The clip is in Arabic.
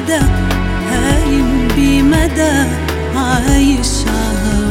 ندى هايم بمدى عايش عهوى